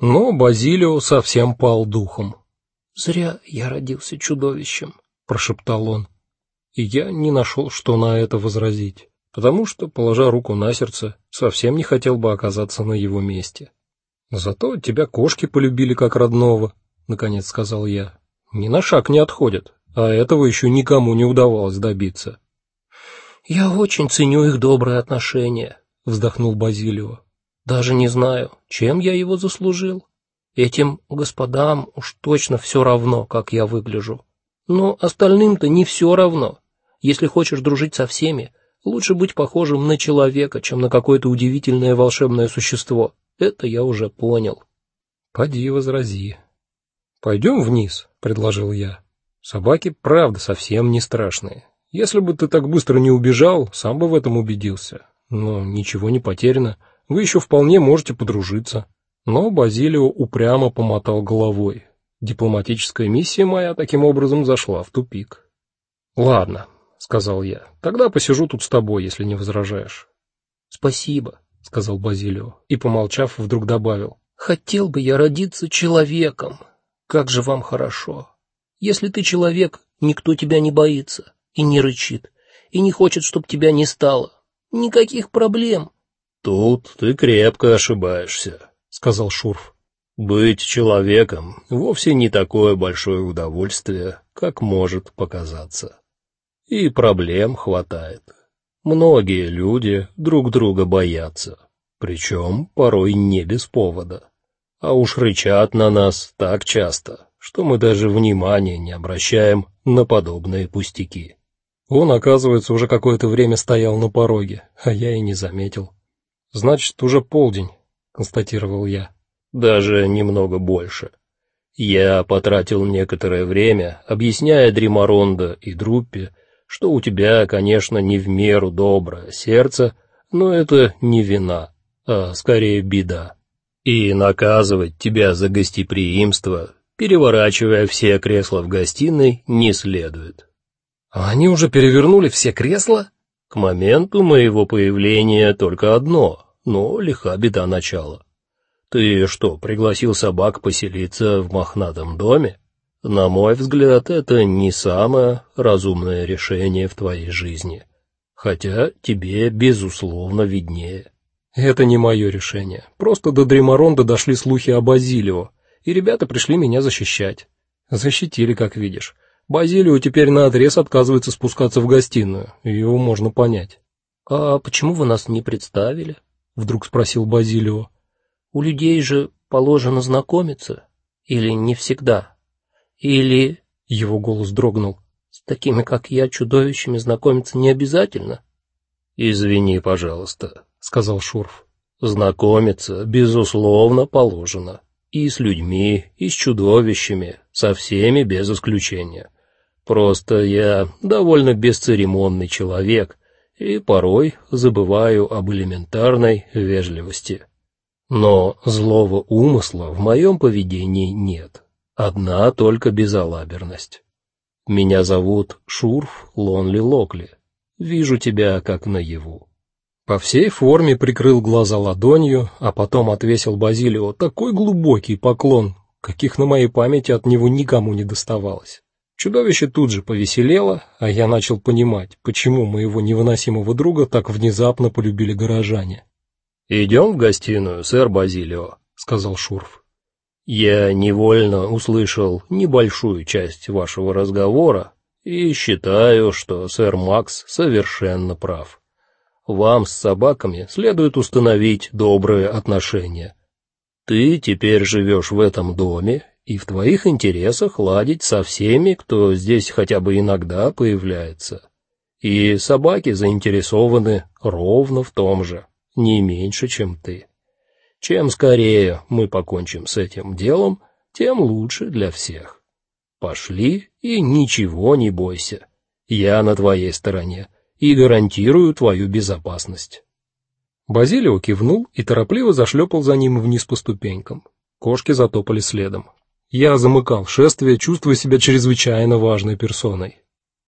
Но Базилио совсем пал духом. Зря я родился чудовищем, прошептал он. И я не нашел, что на это возразить, потому что, положа руку на сердце, совсем не хотел бы оказаться на его месте. Зато тебя кошки полюбили как родного, наконец сказал я. Ни на шаг не отходят, а этого еще никому не удавалось добиться. Я очень ценю их добрые отношения, вздохнул Базилио. Даже не знаю, чем я его заслужил. Этим господам уж точно все равно, как я выгляжу. Но остальным-то не все равно. Если хочешь дружить со всеми, лучше быть похожим на человека, чем на какое-то удивительное волшебное существо. Это я уже понял. Поди возрази. Пойдем вниз, предложил я. Собаки, правда, совсем не страшные. Если бы ты так быстро не убежал, сам бы в этом убедился. Но ничего не потеряно. Вы еще вполне можете подружиться. Но Базилио упрямо помотал головой. Дипломатическая миссия моя таким образом зашла в тупик. Ладно, сказал я. Тогда посижу тут с тобой, если не возражаешь. Спасибо, сказал Базилио и помолчав, вдруг добавил: Хотел бы я родиться человеком. Как же вам хорошо. Если ты человек, никто тебя не боится и не рычит, и не хочет, чтоб тебя не стало. Никаких проблем. Тут ты крепко ошибаешься, сказал Шурф. Быть человеком вовсе не такое большое удовольствие, как может показаться. И проблем хватает. Многие люди друг друга боятся, причем порой не без повода. А уж рычат на нас так часто, что мы даже внимания не обращаем на подобные пустяки. Он, оказывается, уже какое-то время стоял на пороге, а я и не заметил. Значит, уже полдень, констатировал я. Даже немного больше. Я потратил некоторое время, объясняя Дримаронда и Друппе, что у тебя, конечно, не в меру доброе сердце, но это не вина, а скорее беда. И наказывать тебя за гостеприимство, переворачивая все кресла в гостиной, не следует. А они уже перевернули все кресла? К моменту моего появления только одно, но лиха беда начала. Ты что, пригласил собак поселиться в мохнатом доме? На мой взгляд, это не самое разумное решение в твоей жизни. Хотя тебе безусловно виднее. Это не мое решение. Просто до Дремаронда дошли слухи о Базилио, и ребята пришли меня защищать. Защитили, как видишь. Базилио теперь наотрез отказывается спускаться в гостиную, его можно понять. А почему вы нас не представили? вдруг спросил Базилио. У людей же положено знакомиться или не всегда? Или его голос дрогнул. С такими, как я, чудовищами знакомиться не обязательно. Извини, пожалуйста, сказал Шурф. Знакомиться безусловно положено и с людьми, и с чудовищами, со всеми без исключения. Просто я довольно бесцеремонный человек и порой забываю об элементарной вежливости. Но злого умысла в моем поведении нет. Одна только безалаберность. Меня зовут Шурф Лонли Локли. Вижу тебя как наяву. По всей форме прикрыл глаза ладонью, а потом отвесил Базилио такой глубокий поклон, каких на моей памяти от него никому не доставалось. Чудовище тут же повеселело, а я начал понимать, почему моего невыносимого друга так внезапно полюбили горожане. «Идем в гостиную, сэр Базилио, сказал Шурф. Я невольно услышал небольшую часть вашего разговора и считаю, что сэр Макс совершенно прав. Вам с собаками следует установить добрые отношения. Ты теперь живешь в этом доме и в твоих интересах ладить со всеми, кто здесь хотя бы иногда появляется. И собаки заинтересованы ровно в том же, не меньше, чем ты. Чем скорее мы покончим с этим делом, тем лучше для всех. Пошли и ничего не бойся. Я на твоей стороне и гарантирую твою безопасность. Базилио кивнул и торопливо зашлепал за ним вниз по ступенькам. Кошки затопали следом. Я замыкал шествие, чувствуя себя чрезвычайно важной персоной.